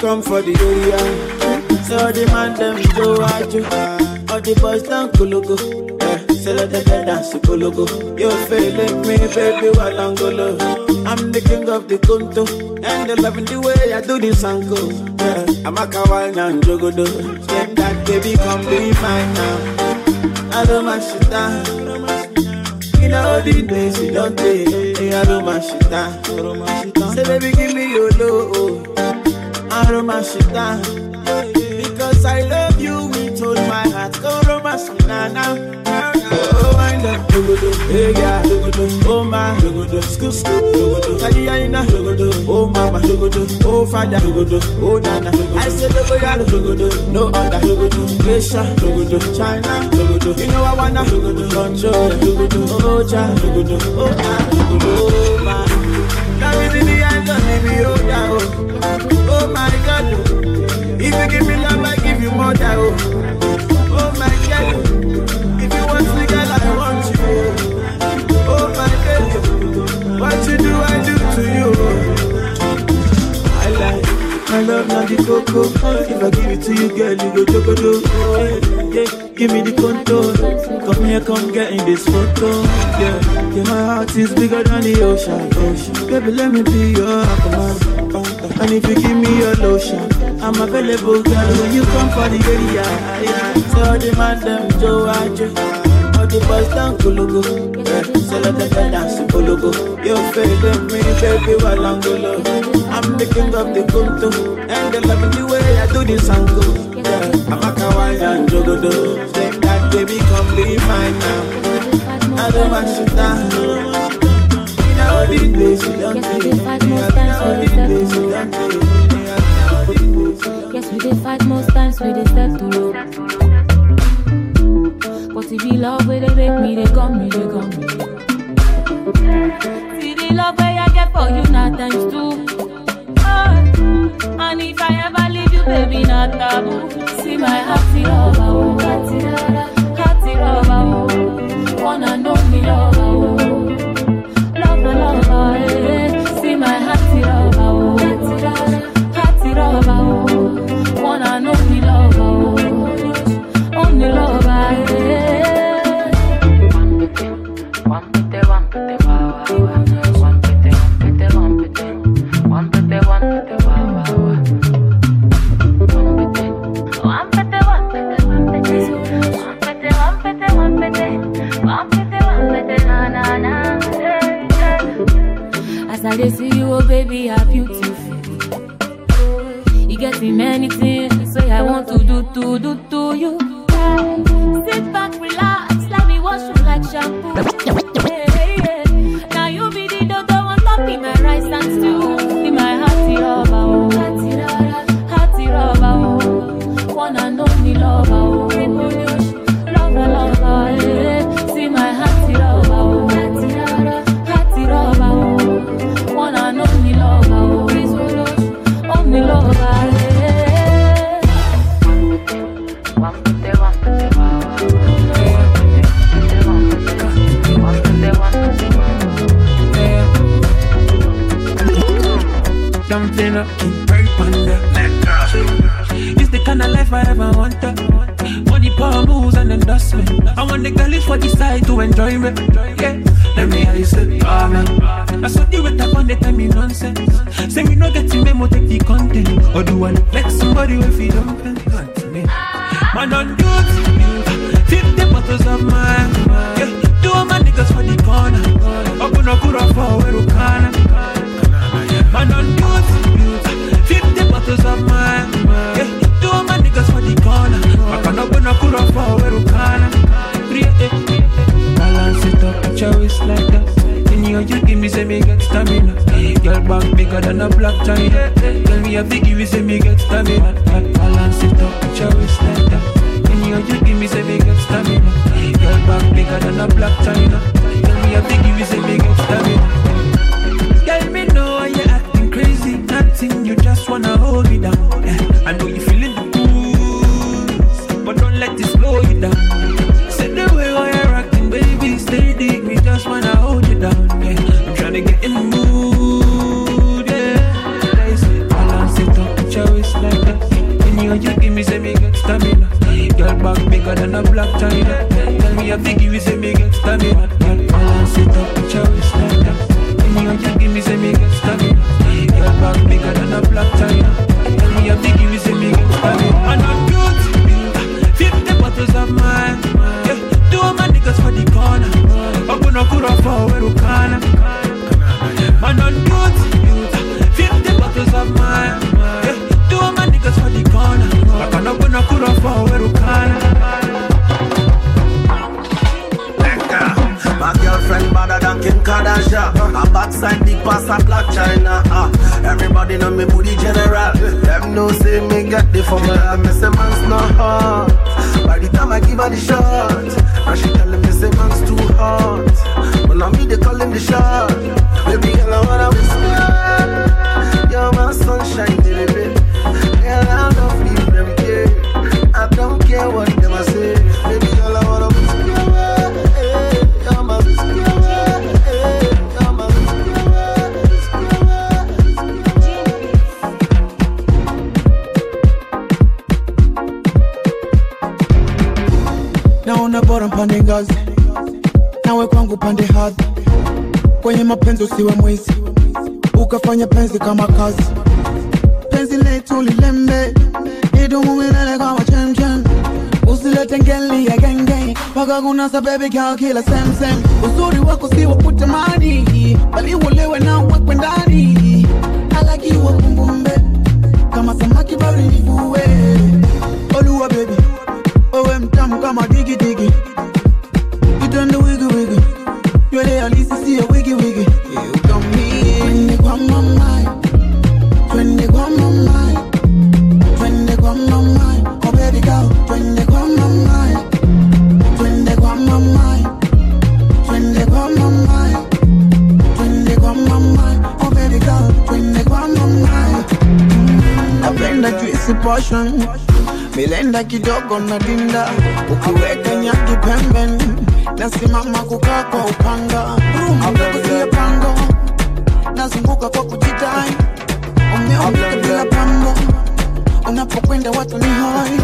come for the area, so the man them go you. All the boys down kulugu, yeah. So let them dance kulugu. You feeling me, baby, while I'm the king of the kunto, and they loving the way I do this angle. Yeah, I'm a kawaii and jogodo. Say that baby, come be mine now. I don't mash it down. You the days you don't take. I don't mash it down. Say baby, give me your love. I down. Because I love you with all my heart. Now, now. Oh, wind up, dogodo, hey yeah, oh my, dogodo, Tadiana, dogodo, oh mama, oh father, oh nana, I said oh, dogodo, no other, Asia, China, you know I wanna, control, dogodo, oh cha, dogodo, oh dogodo, oh my. The of the oh yeah, oh, oh my God, oh. If you give me love, I give you more, yeah, oh, oh my God, oh. If you want me, girl, I want you. Oh my baby, oh. what you do, I do to you. Oh. I like, love not the cocoa. If I give it to you, girl, you go jogodo. Oh, yeah, yeah, give me the control. Come here, come get in this photo. Yeah, yeah, my heart is bigger than the ocean. ocean. Baby, let me be your aquaman. And if you give me your lotion, I'm available, girl. When you come for the area, yeah. Tell the man them Joe Ajo. All the boys down Kulugu. So let them dance Kulugu. You feel me, baby, while I'm golo. I'm the king of the kunto. And they loving the way I do this angle. Yeah, I'm a kawaii and jogodo. Say that baby, come be mine now. I don't want you down. You the days you don't Yes, we take. did fight most times, You we the don't Yes, we did fight most times, we did step to road. But if you love where they make me, they come me, they come me. See the love where I get for you, not times two. Oh, and if I ever leave you, baby, not taboo. See my hearty lover, oh, hearty lover, hearty lover, oh, wanna know me lover, oh, don't pay me? Man on duty, 50 bottles of mine. Two of my niggas for the corner. Open up, put up for where you can. Man on duty, 50 bottles of mine. Two of my niggas for the corner. I can open up, up for where you can. Balance it up, put your waist like that. Then you, give me, say me get stamina. Girl back bigger than a Blac Chyna. Tell me if you give me, say me get stamina. Balance it up, put your waist like that. You, you give me, say me get stamina. Girl back bigger than a Blac Chyna. Tell me if you give me, say me get stamina. Girl, me know why you acting crazy. Nothing, you just wanna hold me down. I know you feeling the boost, but don't let it slow you down. Say the way you're acting, baby, stay deep. Me just wanna hold. I'm tryna get in the mood. Yeah. Say balance it up, put your waist like that. When you you give me, say me get stamina. Girl back bigger than a Blac Chyna. Tell me if you say me get stamina. Girl balance it up, put your waist like that. You give me, say me get stamina. Girl back bigger than a Blac Chyna. Tell me if you say me get stamina. I'm beauty, 50 bottles of mine. Yeah, two of my niggas for the corner. Open up, put up 50 bottles of mine. Two of my niggas for the corner. I can open put up for where you. My girlfriend better than Kim Kardashian. Her backside big pass a Blac Chyna. Uh, everybody know me booty general. Them know say me get the formula. Me say man's not hot. By the time I give her the shot, now she telling me say man's too hot. But now me they calling the shot. Whisper. You're my sunshine, baby. Girl I love you every day. I don't care what them I say. Baby girl I wanna you're whisper. You're my kwenye mapenzi usiwe mwizi. Ukafanya penzi kama kazi. Penzi letu lilembe idumu milele kama chemchem usilete ngeli ya genge. Mpaka kunasa baby girl kila semsem uzuri wako si wa kutamani bali uolewe na uwekwe ndani. Alakiwa kumbumbe kama samaki barini vue passion milenda kidogo na dinda ukiweka nyaki pembeni nasimama kukaa kwa upanga. Rumekuzie pango nazunguka kwa kujitai umeumika bila pambo unapokwenda watu ni hoi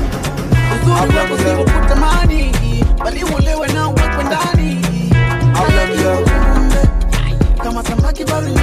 uzuri wako si kutamani bali ulewe na uwekwe ndani. Kama samaki bali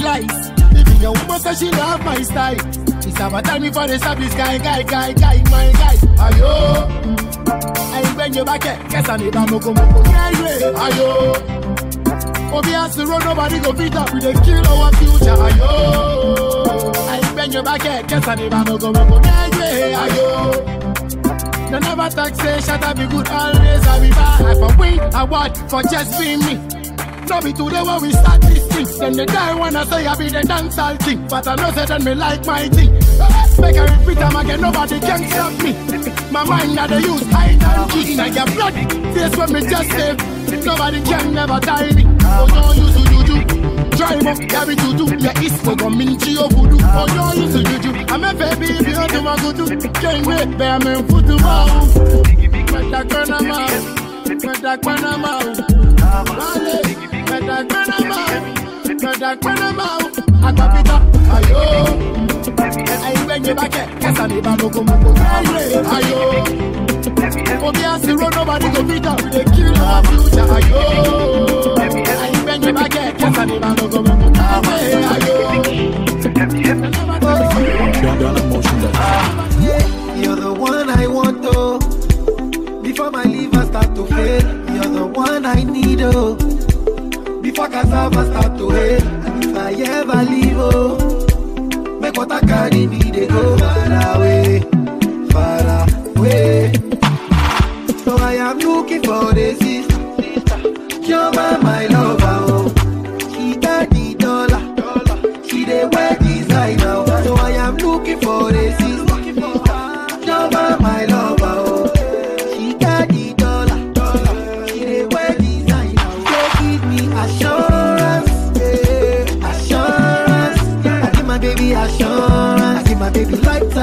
be. Even your woman say she love my style. It's about time me for the service guy, guy, guy, guy, my guy. Ayo, I bring you back. Eh. Guess I need a moko moko. Yeah, yeah. Ayo, Obi has to run, nobody go beat up. We dey kill our future. Ayo, I bring you back. Eh. Guess I need a moko moko. Yeah, yeah. Ayo. They never talk say shut up be good always I be bad I for win award for just being me No be today when we start this thing Then they die when I say I be the dancehall king But I know say then me like my thing Make I repeat them again nobody can stop me. My mind that they use hide and seek. I get blood face when me just save Nobody can never die me. Oh no use to juju Drive up, carry to do. Yeah it's no go minchi o voodoo. Oh no use to juju I'm a baby if you do my good Can't wait bear me to bow Meta kona mau Meta kona mau You're the one I want, oh. Before my liver start to fail, you're the one I need, oh. Cassava start to hail, eh. and if I ever leave, oh, make what I carry me, they go far away, far away. So I am looking for the sister, you're my, lover,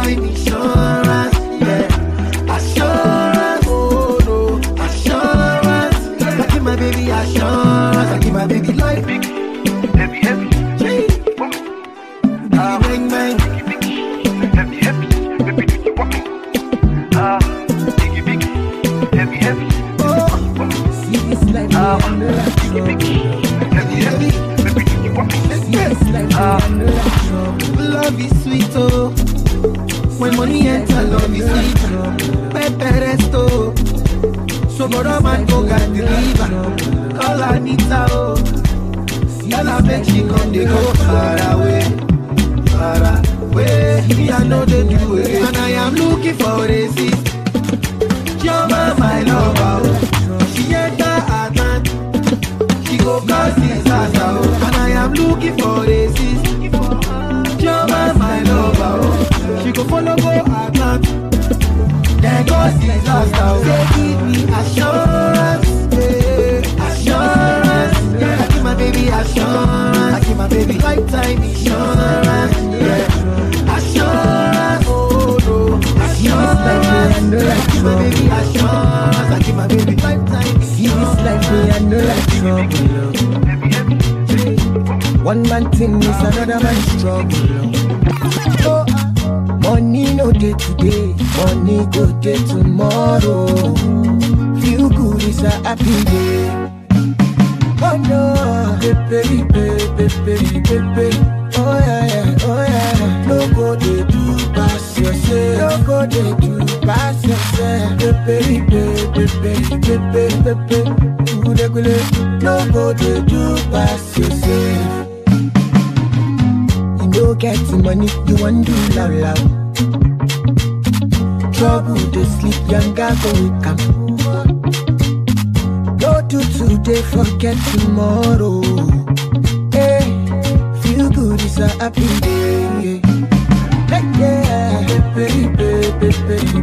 intuition.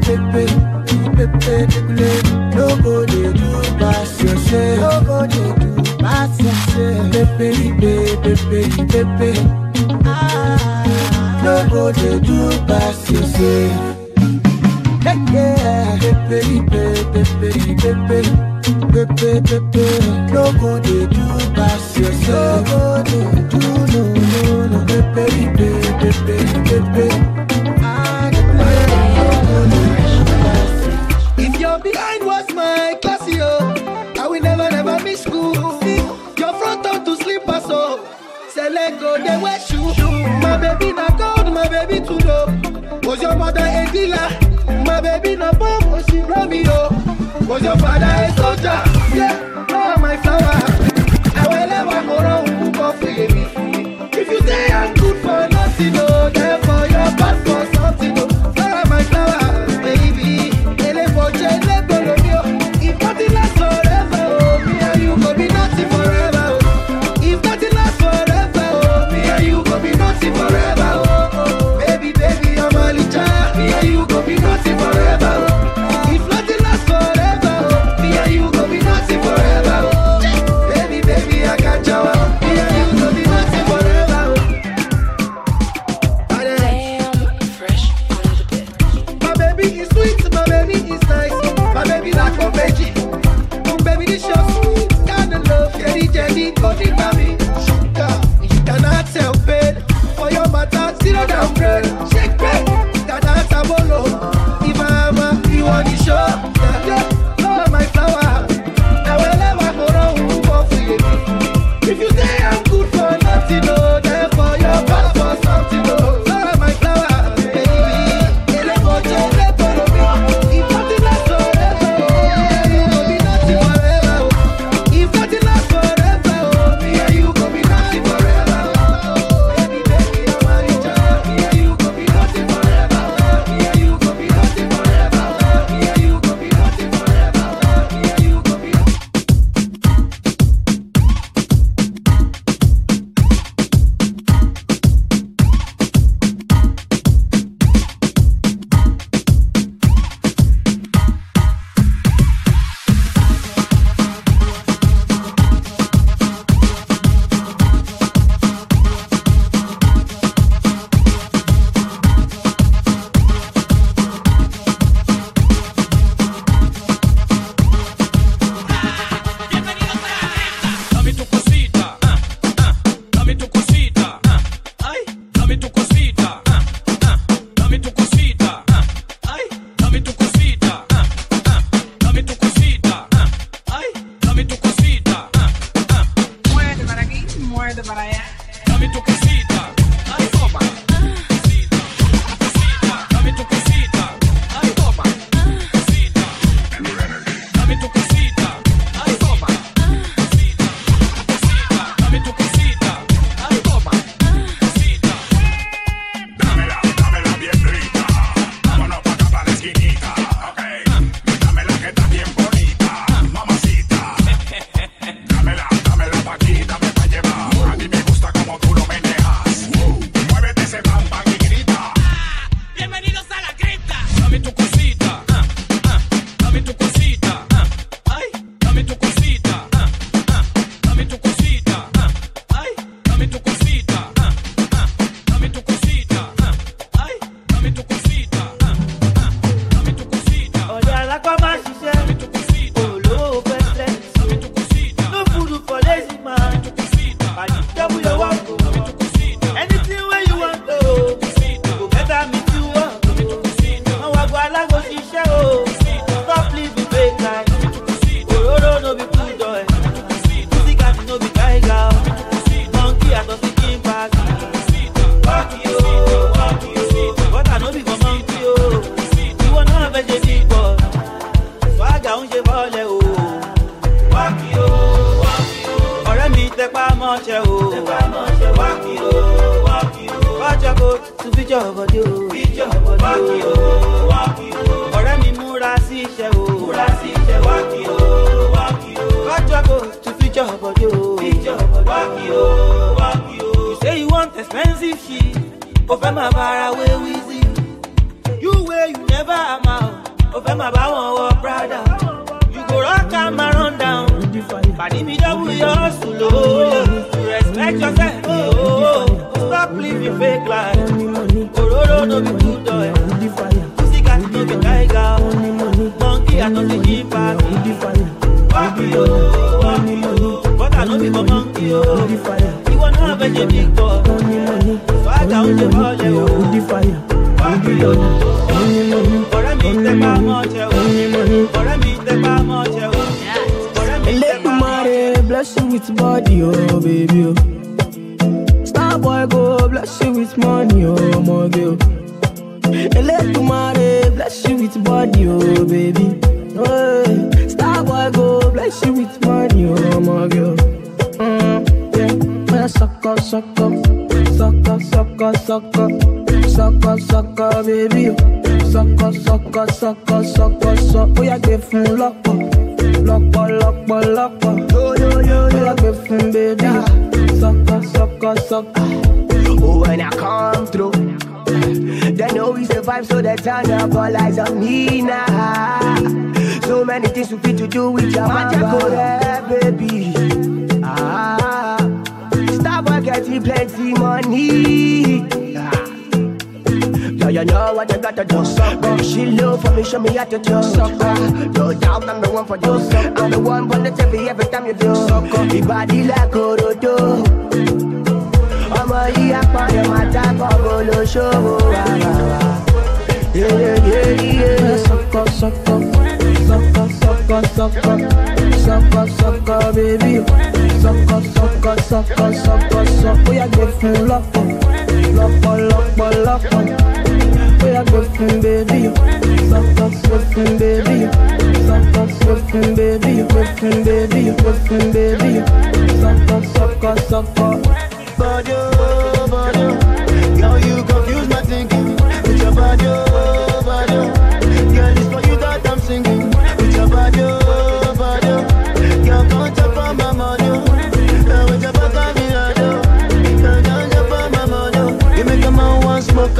pepe, do pepe, pepe. Nobody do pass yourself. Nobody do pass yourself. Pepe, pepe, pepe, pepe. Ah, nobody do pass yourself. Hey, yeah, pepe, pepe, pepe, pepe. Pepe, pepe, Nobody do pass yourself. No do, no, no, no. Pepe, pepe, pepe, pepe. Behind was my class, yo. I will never, never miss school. See, your front door to slippers, so. Select go, they wear shoes. My baby, not gold, my baby, too dope. Was your mother a dealer? Getting plenty money. Ah. Yeah, you know what you gotta do. Baby, she low for me, show me how to do. Ah, no doubt I'm the one for you. I'm the one for the TV every time you do. Your body like Orodo. ọmọ yìí apọ̀nì máa bó ló ṣòwò wà wà wà. Yeah, suck up, suck up, suck up, suck up, baby. Suck. Bóyá gbé fún lọ́pọ̀, lọ́pọ̀, lọ́pọ̀, lọ́pọ̀. Bóyá gbé fún bébí. Suck up, gbé fún bébí. Suck up, gbé fún bébí. Gbé fún bébí, gbé fún bébí. Suck up, suck up, suck up. body, oh, body. Girl, you confuse my thinking with your body,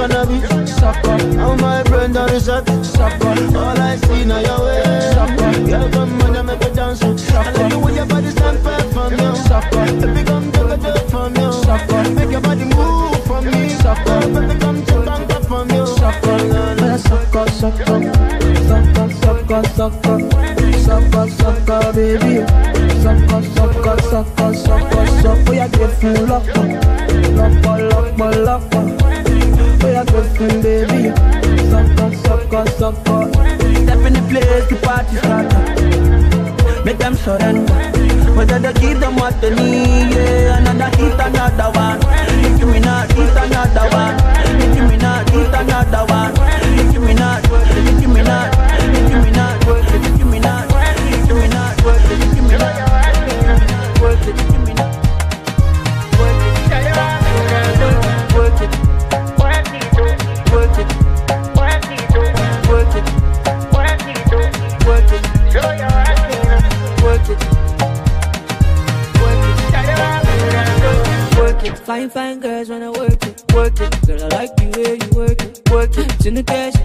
smoke cannabis, Sucker, on my brain down the sucker, All I see now your way. Girl, come on, you make a dance. I like the way your body stand firm from you. Baby, come take a joke from you. Make your body move for me. Baby, come take a joke from you. Suck up, suck up, suck up, suck up, suck up, baby. Up, suck up, suck up, suck. Bóyá gbé fún lọ́pọ̀, lọ́pọ̀, lọ́pọ̀, lọ́pọ̀. Bóyá gbé fún bébí. Suck up, suck up. Step in the place, the party starter. Make them surrender. Whether they give them what they need, yeah. Another hit, another one. Nicki Minaj, hit another one. Nicki Minaj, hit another one. Nicki Minaj, Nicki Minaj, Nicki Minaj, Nicki Minaj, Nicki Minaj, Nicki Minaj, work it, Nicki Minaj. Work fine girls wanna work it, work it. Girl, I like the way you work it, work it. It's In the cash,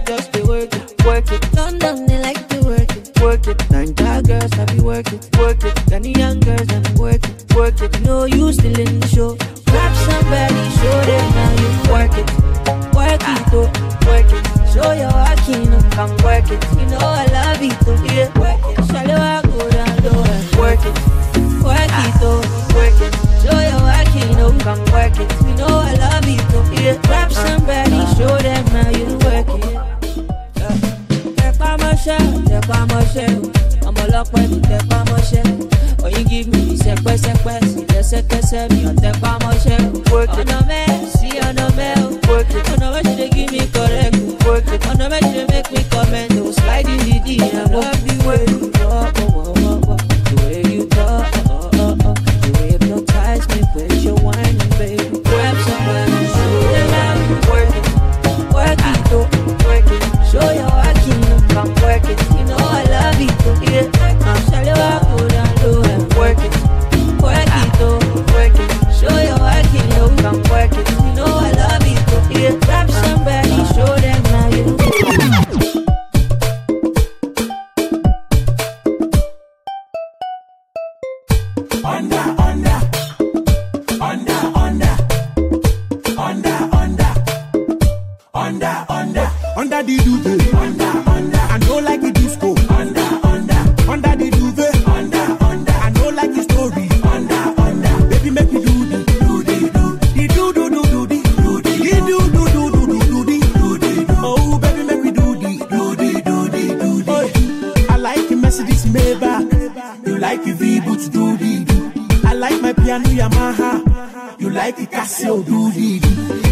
Casio, do do.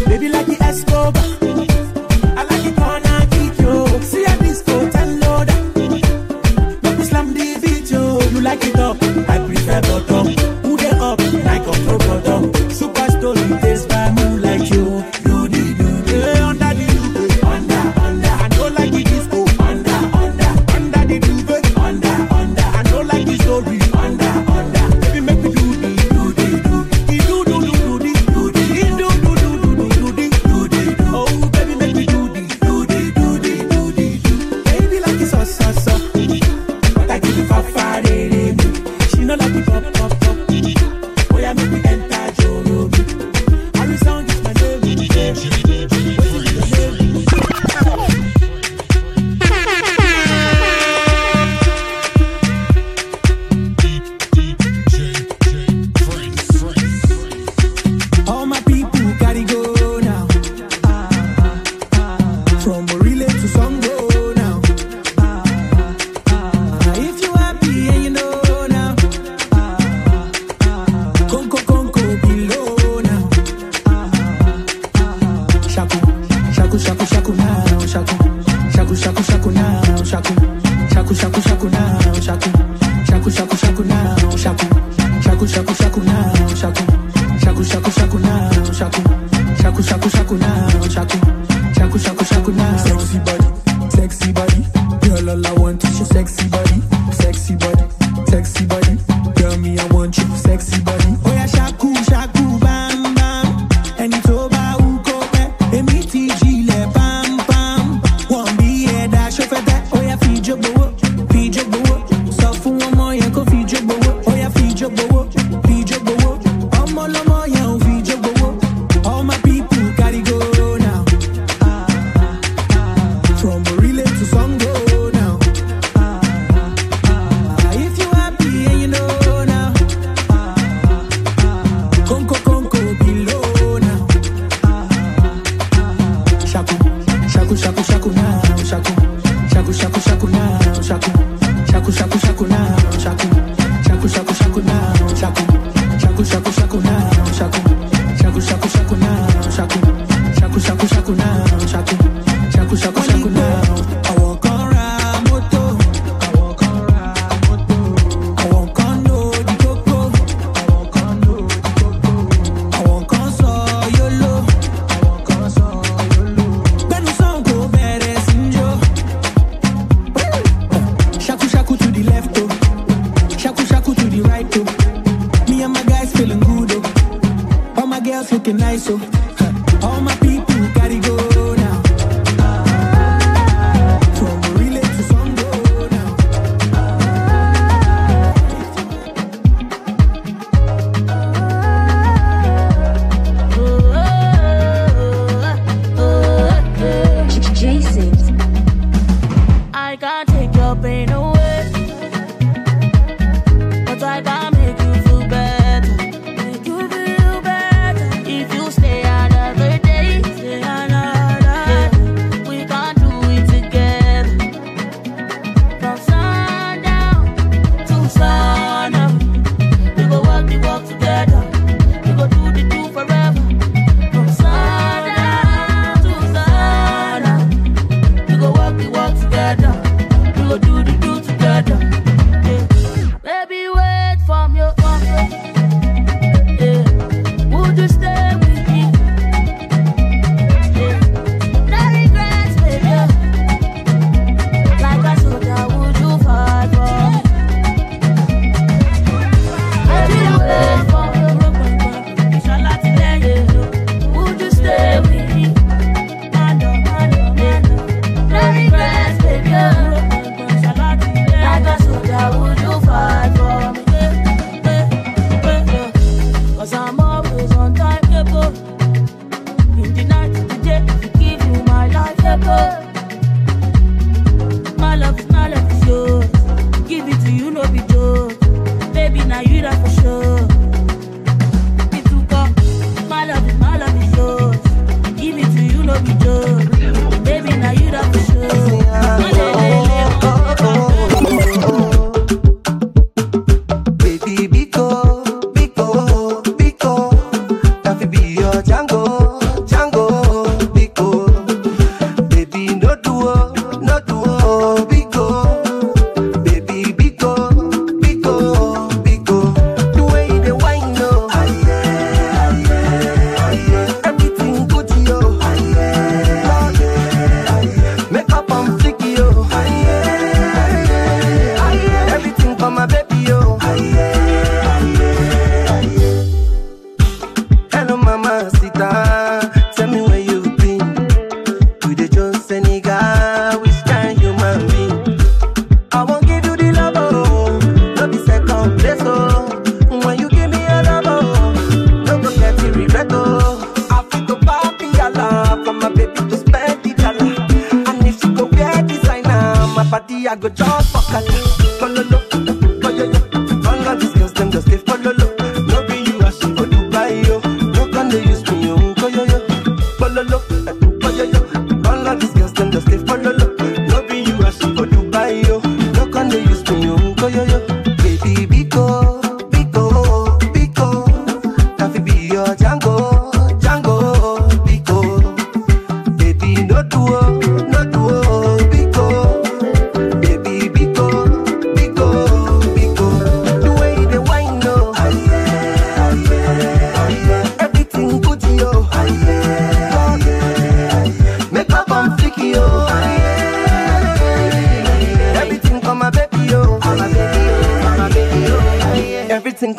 Baby, like the Escobar.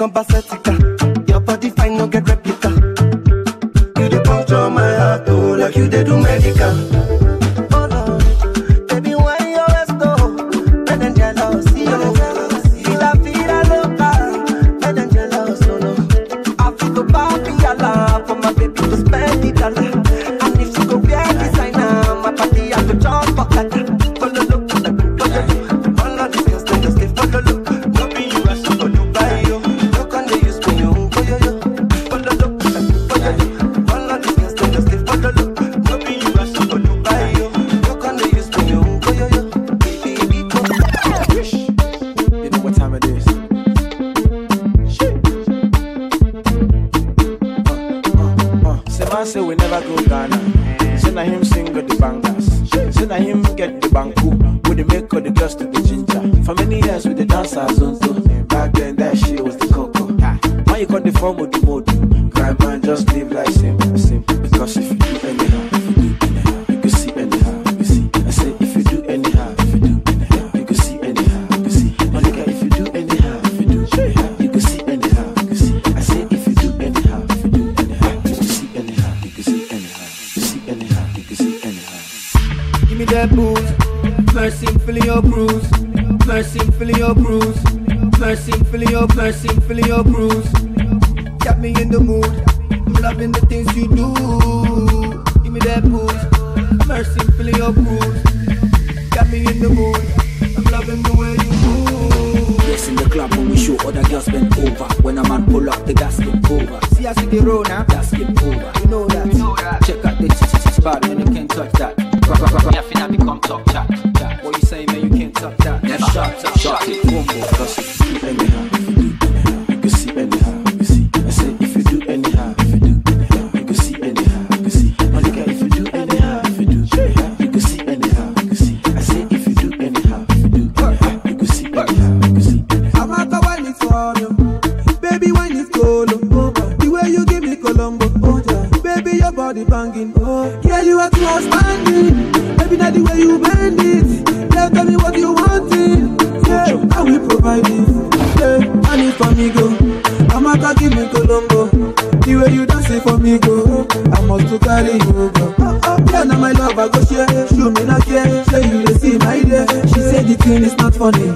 comme pas cette Me a Never shut, it. One more, that's it. Let me have it. Colombo. The way you dance it for me, go. I must to carry you, go. Yeah, now my love, I go share. Show me not care. Show you the see my day. She said the thing is not funny.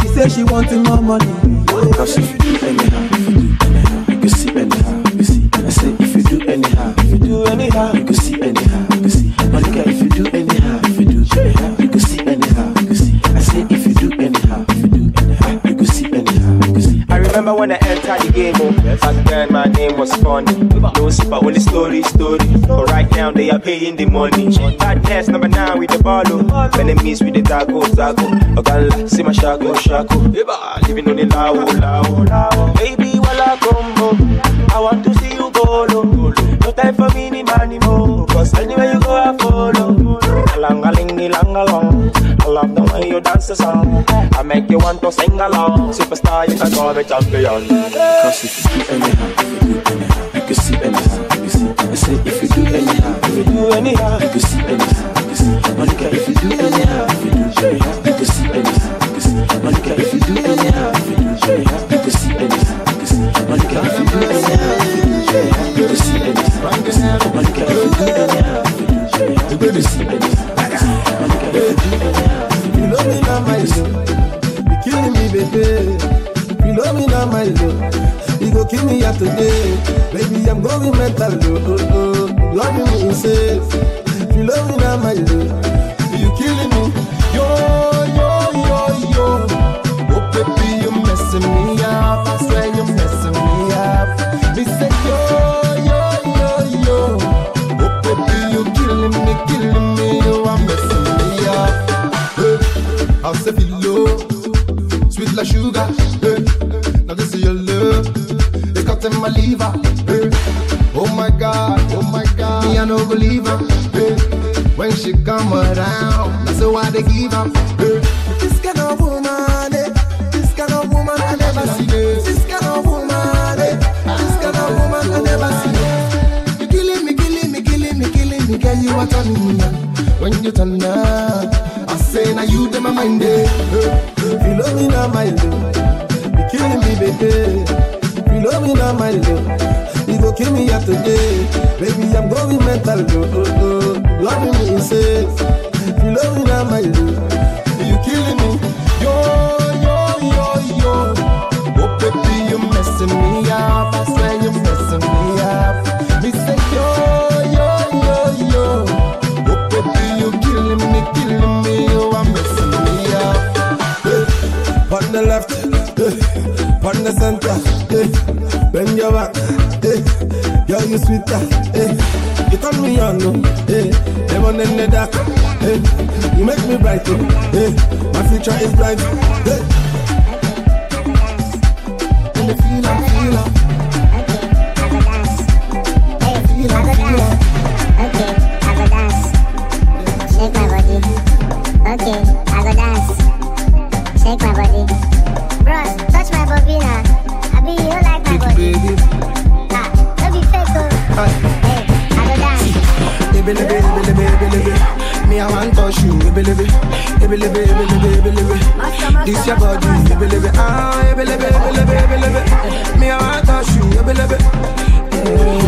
She said she wanted more money. Because if you do anyhow, you do anyhow, you can see anyhow, you see. I say if you do anyhow, if you do anyhow, you can see anyhow. remember when I entered the game, oh. Back then my name was funny. No super, only story, story. But right now they are paying the money. Badness number nine with the ball, oh. Enemies with the taco, taco. Ogala, see my shadow, shago. Living on the lao, lao, lao. Baby, wala combo. I want to see you go, no. No time for me, ni manimo. Cause anywhere you go, you dance the song. I make you want to sing along. Superstar, you can call me champion. Cause if you do anyhow, if you do anyhow, you can see anyhow, you can see. I say if you do anyhow, if you do anyhow, you can see anyhow, you can see. Monica, if you do anyhow, if you do anyhow. Me today. Baby, I'm going mental. Oh, oh, oh. Loving me insane. You love me my love. You killing me. Yo, yo, yo, yo. Oh, baby, you messing me up. I swear you're messing me up. Me say, yo, yo, yo, yo. Oh, baby, you killing me, killing me. Oh, you are messing me up. Hey, I'll say below. Sweet like sugar. In my liver. Hey, oh my God, oh my God. Me, I no believe her. Hey, when she come around, that's why they give up. Hey, eh. this kind of woman, eh, this kind of woman I never see. Eh. This kind of woman, eh, this kind of woman I never see. You killing me, killing me, killing me, killing me, girl, you are turning me. When you turn up, I say now you dem my mind, eh. You love me now, my love. You killing me, baby. You love me now, my love. You go kill me out today, baby. I'm going mental, oh, oh, oh. Loving me insane. You love me my love. You killing me, yo, yo, yo, yo. Oh, baby, you messing me up. I swear you messing me up. Me say, yo, yo, yo, the center, hey, bend your back, hey, girl you sweeter, hey, you turn me on, oh, no, hey, lemon in the dark, hey, you make me bright, oh, hey, my future is bright, hey. Ebelebe, ebelebe, ebelebe. This your body, ebelebe, ah, ebelebe, ebelebe, ebelebe. Me, I want touch you, ebelebe,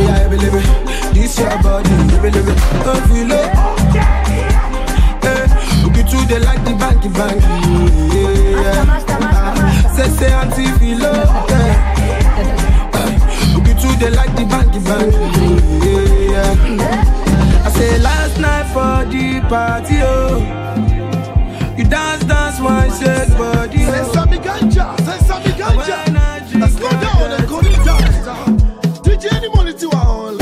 yeah, ebelebe. This your body, ebelebe, don't feel it. Eh, you too, they like the banky banky, yeah. Ah, Say, say, auntie, feel it. To our online.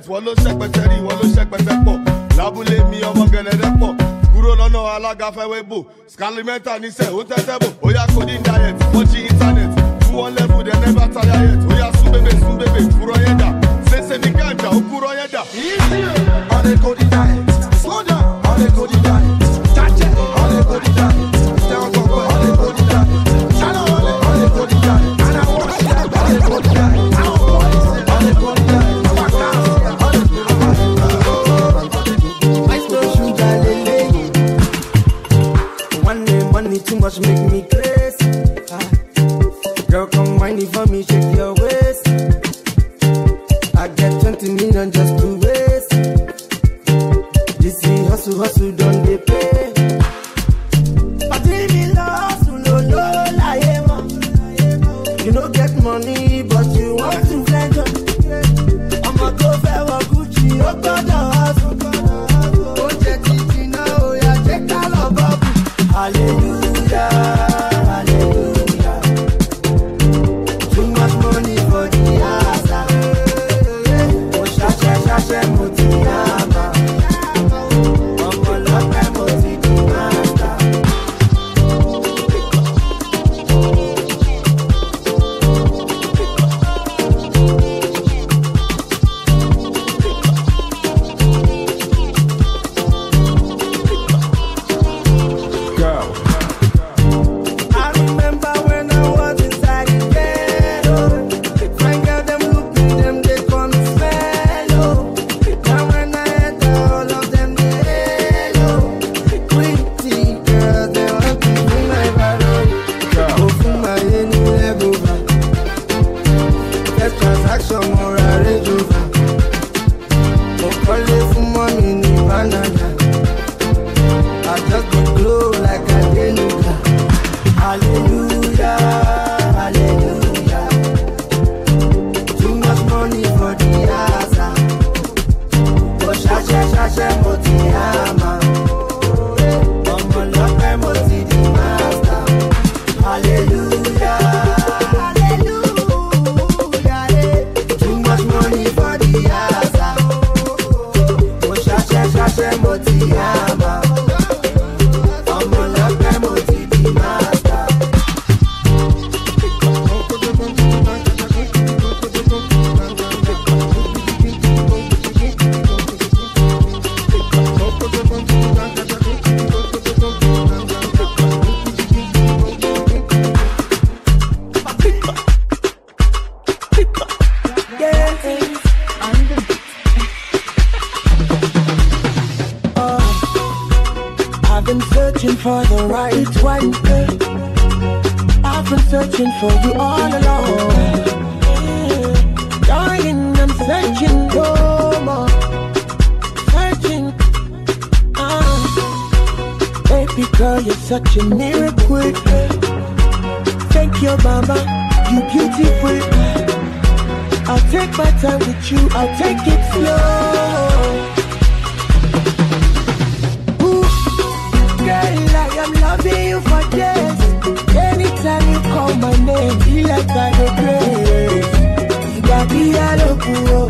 Yet wọ́n ló ṣẹ́pẹ̀tẹ̀ rí wọ́n ló ṣẹ́pẹ̀tẹ̀ pọ̀. Lábúlé mi ọmọ gẹ̀lẹ́dẹ́ pọ̀. Kúrò lọ́nà alága fẹ́wé bò. Scalimenta níṣẹ́ ó tẹ́tẹ́ bò It for me, shake your waist. I get 20 million just to waste. This is hustle, hustle, don't they pay? Such a miracle. Thank you, mama. You beautiful. I'll take my time with you. I'll take it slow. Ooh, girl, I am loving you for days. Anytime you call my name, feel like I go crazy. Ìgbà díẹ̀ ló kù o.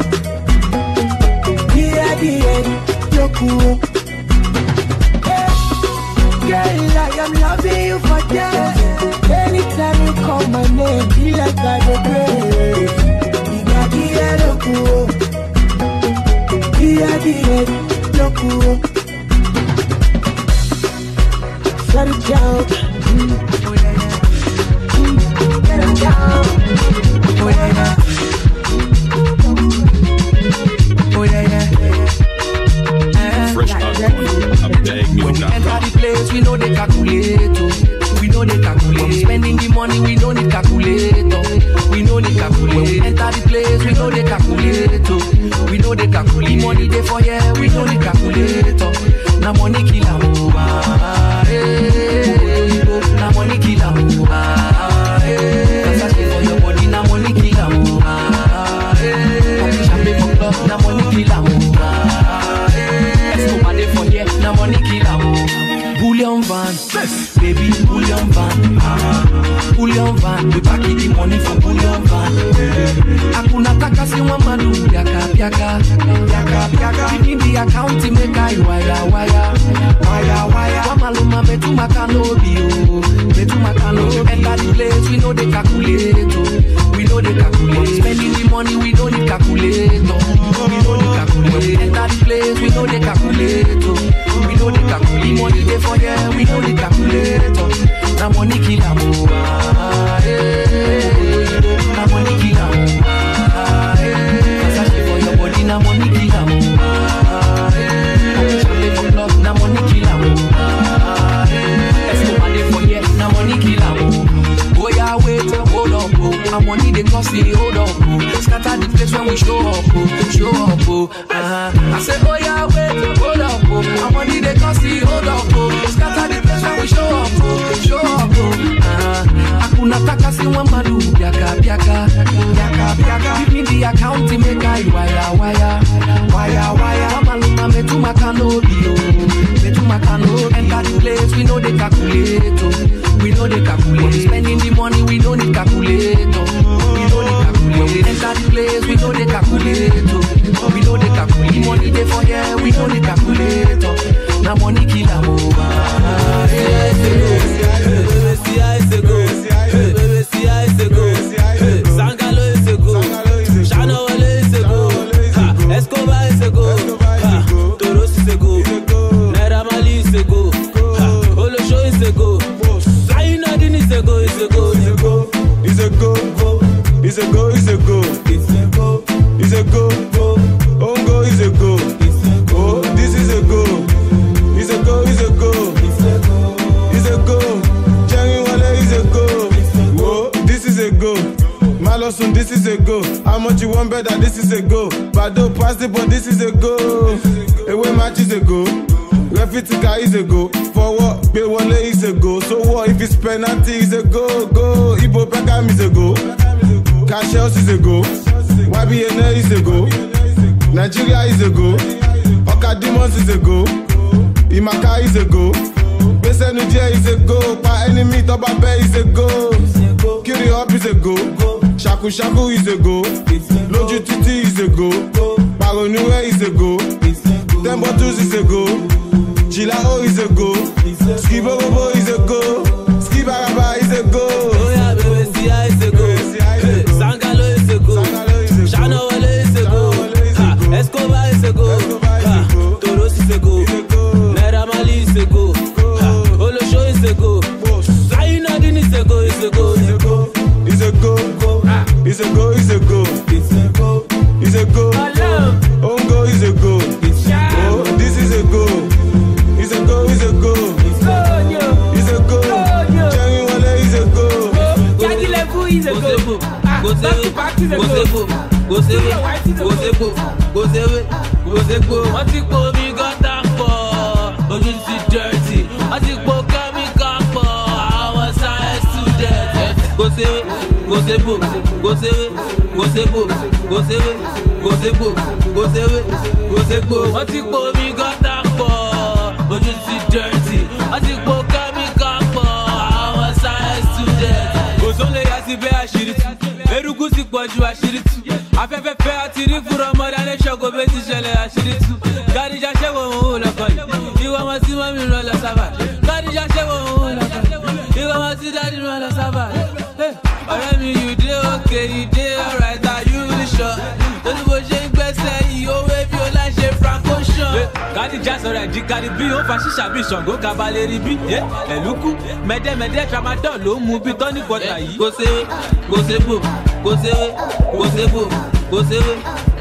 Díẹ̀ díẹ̀ ló kù o. Hey, call my like I go crazy. Ìgbà díẹ̀ ló o. Díẹ̀ díẹ̀ ló o. Shut it down. It down. Oh yeah, yeah. Oh yeah, yeah. Fresh out I beg me When we not. enter the place, we know they calculate. Oh. Money, we know they calculate. oh. We know they calculate. When we enter the place, we know they calculate. oh. We know they calculate. Piaka, piaka piaka. We need the account to make I wire wire, wire wire. Wa maluma betu makanobi oh, betu makanobi. Enter the place we know they calculate a go. So what if it's penalty is a go? Go. Ibo Pekam is a go. Cassius is a go. YBN is a go. Nigeria is a go. Okadimos is a go. Imaka is a go. Besenu Jẹ́ is a go. Pa enemy Tọ́ba Bẹ́ is a go. Kiri up is a go. Shaku Shaku is a go. Lójú títí is a go. Paroniwe is a go. Bottles is a go. Chilao is a go. Skiborobo is a go. Skibaraba is a go. Oh baby, see I is a go, Sangalo is a go, Shana Wale is a go, Escobar is a go, Toros is a go, Naira Marley is a go, Olosho is a go, Zainadin is a go, is a go, is a go, Is a go. Is a go. Is a go. Is a go. Ongo is a go. Years Go ago. say boom, Ah, go say back to wait, back years go ago. say boom, go say Two wait, years white years go say ago. boom, go say wait, go say boom. Wọ́n ti po omi gọ́tà pọ̀, ojú ti dirty. Wọ́n ti po kẹ́míkà pọ̀, àwọn science student. Go say wait, go say boom, go say wait, go say boom, go say wait, go say boom, go say wait, go say boom. Wọ́n ti po omi gọ́tà pọ̀, ojú ti dirty. Wọ́n ti po Eruku sì pọ̀ ju àṣírí tú. Afẹ́fẹ́ fẹ́ àti rí fúnra ọmọdé alẹ́ ṣọ́kò bẹ́ẹ̀ ti ṣẹlẹ̀ àṣírí tú. Gádíjà ṣẹ́wọ̀ òun lọ́kọ̀ yìí. Ìwọ ọmọ sí mọ́mí rán lọ sábà. Gádíjà ṣẹ́wọ̀ òun lọ́kọ̀ yìí. Ìwọ ọmọ sí dádì rán lọ sábà. Ọ̀rẹ́ mi, you dey okay, you dey alright, Gádíjà sọ̀rọ̀ ẹ̀jí kárí bí ó fa ṣíṣà bí ṣàngó kabalẹ̀ rí bí. Ẹ̀lúkú mẹ́dẹ́mẹ́dẹ́ tramadol ló ń mu bí tọ́ní pọ̀tà yìí. Kò séwé, kò kò séwé, kò sébò, kò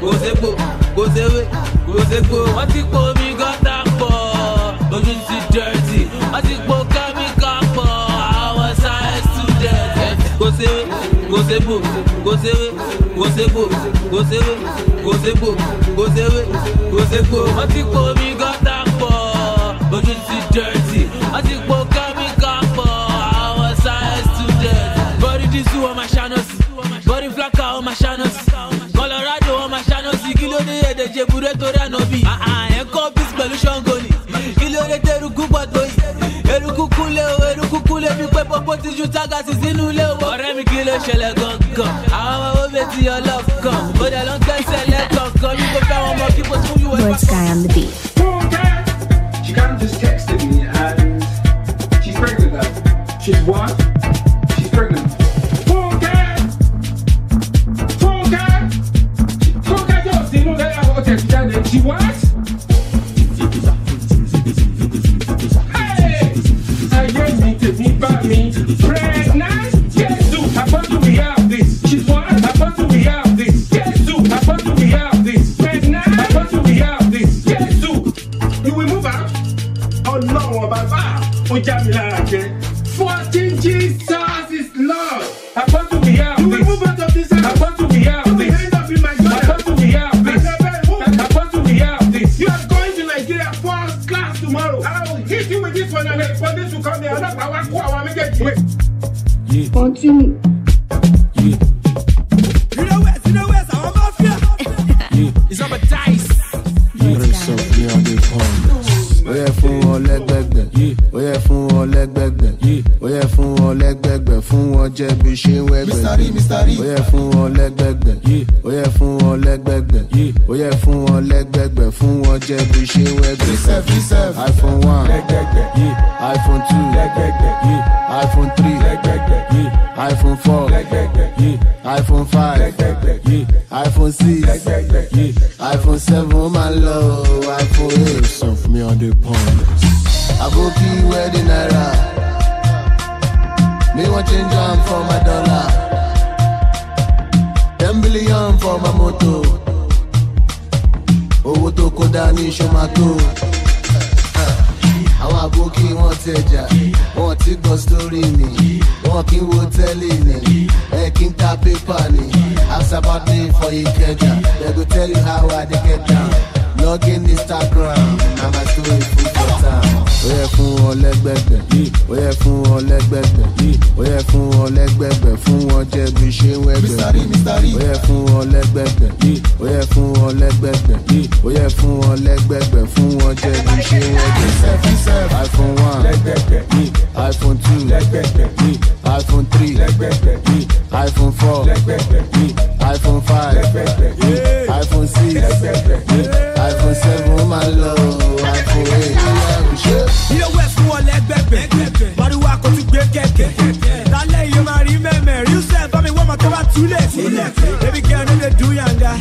kò sébò, kò séwé, kò sébò. Wọ́n ti po omi gọ́tà pọ̀, ojú ti dirty. Wọ́n ti po kẹ́míkà pọ̀, àwọn science student. Kò séwé, kò kò kò sébò, kò séwé, kò sébò. Wọ́n ti po omi gọ́tà pọ̀, ojú ti dirty. Wọ́n ti po kẹ́míkà pọ̀, àwọn science student. Body disu ọmọ ṣanọsi, body flaka ọmọ ṣanọsi, Colorado ọmọ ṣanọsi, kí ló dé èdè jebure torí ti ju tágàsì sínú ilé o. Ọ̀rẹ́ mi kí ló ṣẹlẹ̀ gangan? Àwọn ọmọ owó bẹ́ẹ̀ ti ọlọ́kan, ó dẹ̀ ló ń gbẹ́sẹ̀ lẹ́kọ̀ọ̀kan, bí kò fẹ́ wọn mọ kí kò tún yíwọ́ on the beat. Three iphone four iphone five iphone six iphone seven ó máa ń lọ o, iphone eight. Surf me on the pond. Aboki wedding naira. Me want change am for my dollar. Ten billion for my moto. Owó tó kó dání ṣomato. Àwọn àbókí wọn tẹjà, wọn ti gbọ́ sórí ni, wọn kì í wo tẹ́lẹ̀ ni, ẹ kì í ta pépà ni. Me for Ikeja, they go tell you how I dey get down. Log in Instagram, na my story full for town. Ó yẹ fún wọn lẹ́gbẹ̀gbẹ̀, ó yẹ fún wọn lẹ́gbẹ̀gbẹ̀, ó yẹ fún wọn lẹ́gbẹ̀gbẹ̀, fún wọn jẹ́ bí ṣe ń wẹ́gbẹ̀. Ó yẹ fún wọn lẹ́gbẹ̀gbẹ̀, ó yẹ fún wọn lẹ́gbẹ̀gbẹ̀, ó yẹ fún wọn lẹ́gbẹ̀gbẹ̀, fún wọn jẹ́ bí ṣe ń wẹ́gbẹ̀. iPhone one, iPhone two, iPhone three, iPhone four, iPhone five, iPhone six, iPhone seven, ó máa lọ iPhone eight. Ilé west fún wọn lẹgbẹgbẹ pariwo kò tún gbé kẹkẹ. Lálẹ́ yìí ó máa rí mẹ́mẹ́. Rí sẹ́ bá mi wọ́n máa tó bá túlẹ̀ baby girl no dey do yanga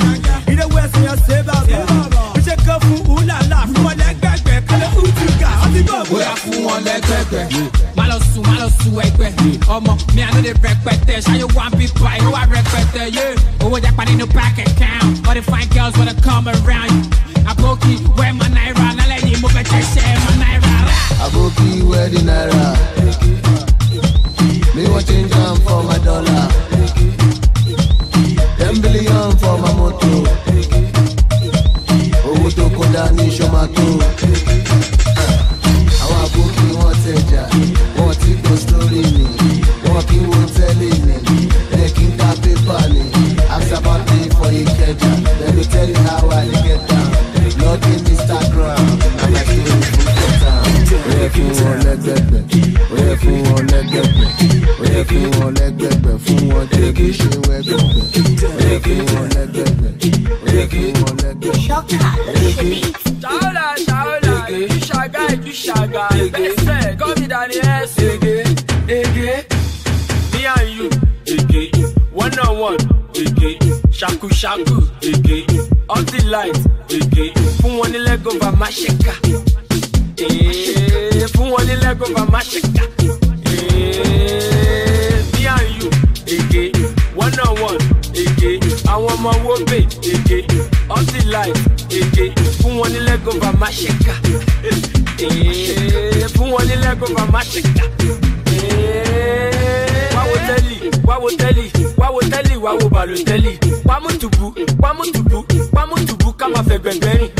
ilé west yẹn ṣe bàbá iṣẹ́ kan fún ulala fún wọn lẹgbẹgbẹ. Kálẹ̀ utuga ọtí bọ̀. Bóyá fún wọn lẹgbẹgbẹ. má lọ sùn má lọ sùn ẹgbẹ́. Ọmọ mi àná lè rẹpẹtẹ. Ṣáyé wà ń bí pa ìlú wa rẹpẹtẹ yé owó japa nínú bank account. All the fine girls wanna come around. You àbókí wẹ́ẹ̀ mọ náírà lálẹ́ Where the naira. Me want change am for my dollar. Ten billion for my moto. Owó tó kó dání iṣọ́ máa tó. Àwọn àbókí wọn tẹja, wọn ti gbọ́ sórí mi. Wọn kí wo tẹ́lẹ̀ mi, ẹ kí n ta pépà ni. Àṣàbà pay for ìkẹjà, let me tell you how I get down. Lọ́dún Instagram, I'm like fún wọn lẹ́gbẹ̀gbẹ̀ ó yẹ fún wọn lẹ́gbẹ̀gbẹ̀ ó yẹ fún wọn lẹ́gbẹ̀gbẹ̀ fún wọn tẹ́kí ṣe wẹ́gbẹ̀gbẹ̀ ó yẹ fún wọn lẹ́gbẹ̀gbẹ̀ ó yẹ fún wọn lẹ́gbẹ̀gbẹ̀. ṣọ́kà ló ṣe bí. ṣàwọ́là ṣàwọ́là ìṣàgá ìṣàgá ẹsẹ̀ gómìnà ni ẹsẹ̀ ege. Me and you. Ege. One on one. Ege. Shaku shaku ege. Up the light. Ege. Fún wọn ní lẹ́gọ̀ọ́ bá má ṣe ká. Yeah. Eh, Fún wọn ní Lego bá má ṣe ká. Eh, Me and you, Ege. One on one, Ege. Àwọn ọmọ wo bè, Ege. Off the light, Ege. Fún wọn ní Lego bá má ṣe ká. Eh, Fún wọn ní Lego bá má ṣe ká. Eh, Wá wo tẹ́lì, wá wo tẹ́lì, wá wo tẹ́lì, wá wo bàlù tẹ́lì. Wámú tùbú, wámú tùbú, wámú tùbú ká máa fẹ́ gbẹ̀ngbẹ́ rìn.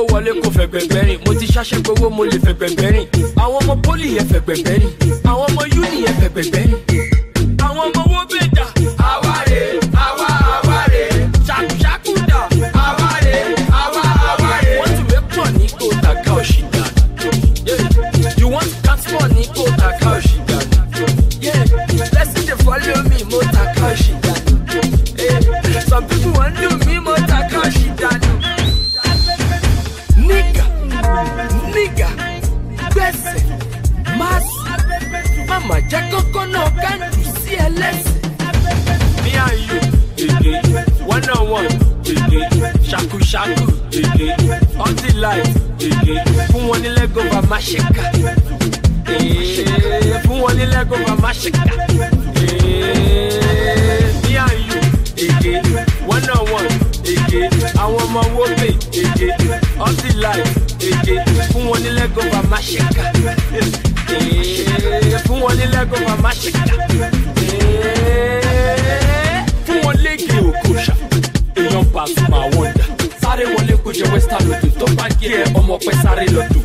Kókókó wọlé kò fẹ́ gbẹ̀ngbẹ́ rìn. Mo ti ṣaṣẹ́ gbowó mo lè fẹ́ gbẹ̀ngbẹ́ rìn. Àwọn ọmọ pólì yẹn fẹ́ gbẹ̀ngbẹ́ rìn. Àwọn ọmọ yúnì yẹn fẹ́ gbẹ̀ngbẹ́ rìn. Mama jẹ́ kókó náà káńtù sí ẹlẹ́sìn. Me and you, ege, one on one, ege, shaku shaku, ege, on the light, ege, fún wọn ní lẹ́gọ̀ bá má ṣe ká. Eh, Fún wọn ní lẹ́gọ̀ bá má ṣe ká. Eh, Me and you, ege, one on one, ege, àwọn ọmọ wo bè, ege, on the light, ege, fún wọn ní lẹ́gọ̀ bá má ṣe ká. Fún wọn ní lẹ́gọ̀ bá má ṣe ká. Eh, Fún wọn lége òkòṣà, èèyàn Pasuma wọ̀ndà. Sáré wọlé kó jẹ Western lòdù tó bá gé ọmọ pẹ́ sáré lọ́dún.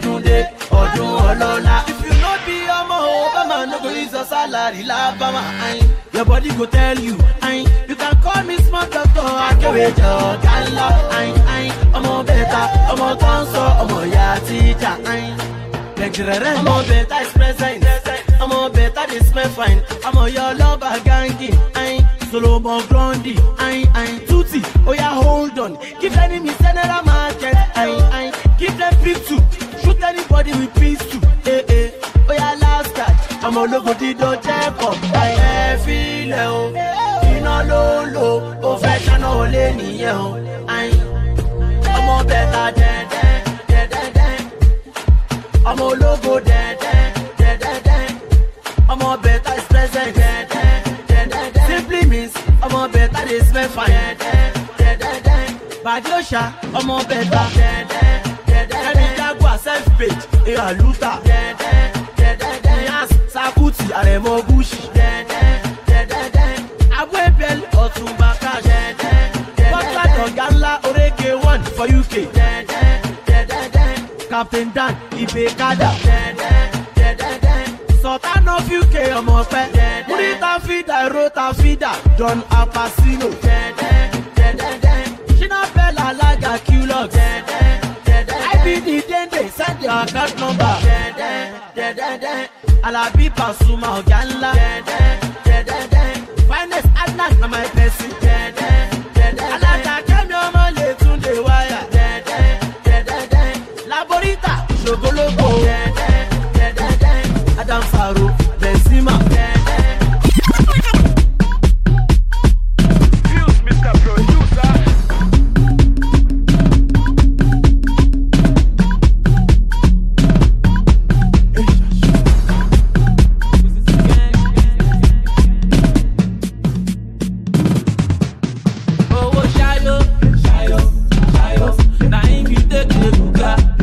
Ọdún dé, ọdún ọlọ́lá. If you no be ọmọ Obama, no go use your salary lábàmà. Ayin, your body go tell you, ayin, you can call me smart doctor, akéwèjọ kálá. Ayin, ayin, ọmọ bẹ̀ta, ọmọ tó ń sọ, ọmọ ìyá tíjà. Ayin, gbẹ̀gìrẹ̀rẹ̀. ọmọ bẹ̀ta is present, ọmọ bẹ̀ta dey smell fine, ọmọ yọ lọ́ba gangi. Ayin, Solomon Grundy, ayin, ayin, Tuti, oya hold on, give enemy general market. Ayin, ayin, give them pistol, treat anybody with peace too. Eh, eh. Oh, ó yá last card, ọmọ ológun dídó jẹ́ kọ̀. Àyẹ̀ filẹ̀ o, iná ló ń lò, ó fẹ́ ṣáná ó lé nìyẹn I'm all over, dẹ̀dẹ̀ dẹ̀dẹ̀dẹ̀, ọmọ ológun dẹ̀dẹ̀ I'm all better, it's present dẹ̀dẹ̀ dẹ̀dẹ̀dẹ̀. Simply means ọmọ bẹ̀ta dey smell fine dẹ̀dẹ̀ dẹ̀dẹ̀dẹ̀. Bàdé òṣà ọmọ bẹ̀ta dẹ̀dẹ̀ left page ìhà lúta sakuti àrẹ̀mọ bushi abuebel ọ̀túnba cash contract ọ̀gá ńlá oréke one for uk captain dan ibekada sultan of uk ọmọ pẹ murita fida rota fida don apasino ṣínà bẹ́ẹ̀ làlágà kí. Your account number. alabi pasuma ọ̀gá ńlá. finest adnan na my person. Hot.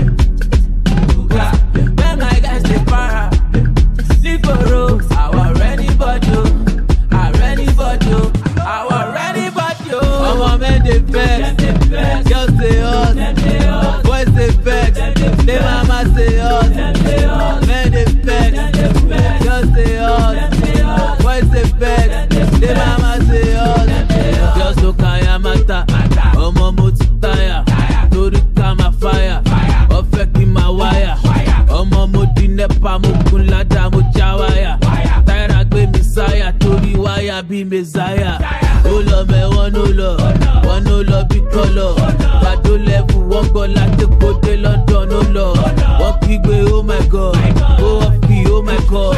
girls no kaya mata ọmọ mo ti wáyà bí mẹsáyà ó lọ mẹ wọn ló lọ wọn ló lọ bí kọlọ gbàdó lẹ́bù wọ́n gbọ́ láti kóde london ó lọ wọ́n kígbe oh my god. Ó wọ́n fi oh my god.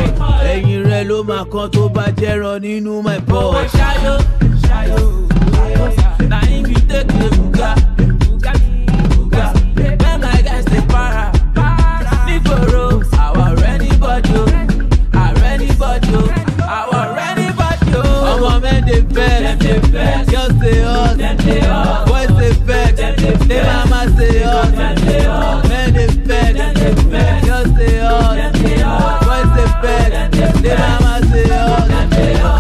Ẹ̀yìn rẹ̀ ló máa kan tó bá jẹ́rọ nínú my pot. owó ṣáyó ṣáyó na him you take dey buga buga dey mama dey hot men dey vex girls dey hot boys dey vex dey hot.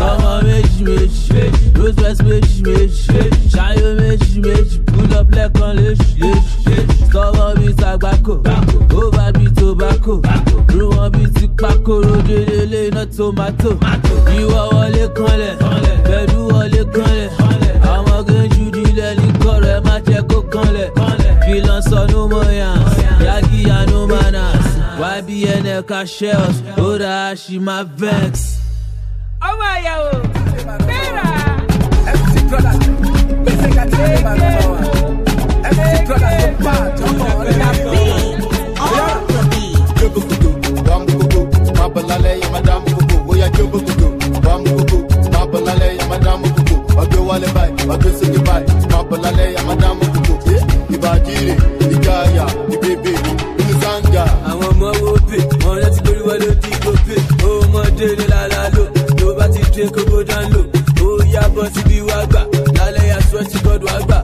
ọmọ méjì méjì rose west méjì méjì ṣayọ méjì méjì pull up lẹ́kan léṣu léṣu sọ́wọ́ bíi tàgbákò over bíi tobacco rú wọn bíi pakoro délélé iná tomato ìwọ wọlé kanlẹ̀ bẹ̀dú wọlé kanlẹ̀ àwọn géńjú dilẹ̀ ní kọ̀rọ̀ ẹ má jẹ́ kó kanlẹ̀ filan sọnù mọ̀yàn yagi yanu manas ybn ẹ̀ka shells ó ra àṣìmá vex. ọmọ àyàwó bẹ́ẹ̀rà. mc brothers gbèsè kàtí ẹ̀ máa ń bọ̀ wá mc brothers tó bá àjọpọ̀ ọ̀rẹ́ yàtọ̀. Kuku, mabalale ya madam kuku. Oge wale bai, oge sigi bai. Mabalale ya madam kuku. Eh, Ibajire, Igaya, Ibebe, Inuzanga. àwọn ọmọ wo pè wọn láti gbórí wọlé ó di kó pè ó mọdé ní lálálò tó bá ti dé kókó dánlò ó yá bọ́ síbi wá gbà lálẹ́ yà sọ ti gbọ́dọ̀ wá gbà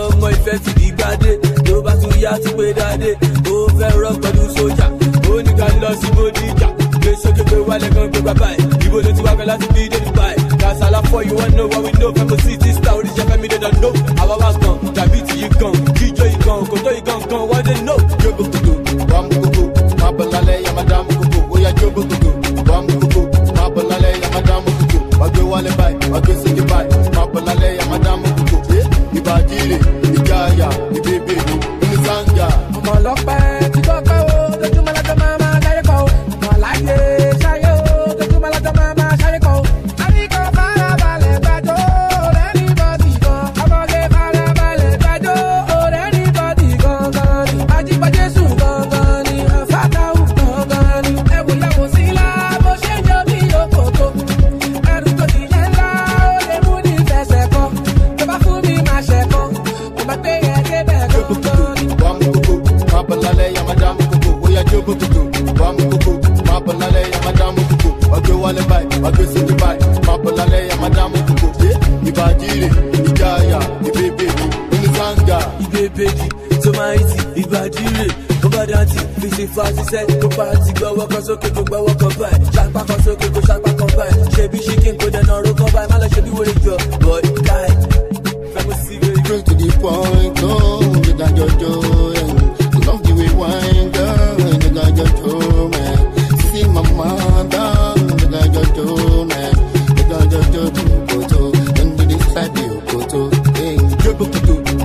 ọmọ ìfẹ́ ti di gbádé tó bá tún yá ti pé dáadé ó fẹ́ rọ pẹ̀lú sójà ó ní ká lọ sí bódìjà gbé sókè wálé kan gbé bàbá ẹ̀ fọ you wan know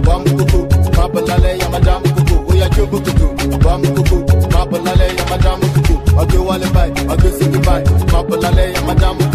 bam kuku baba lale ya madam kuku oya jobu kuku bam kuku baba lale ya madam kuku agbe wale bai agbe sigi bai baba lale ya madam kuku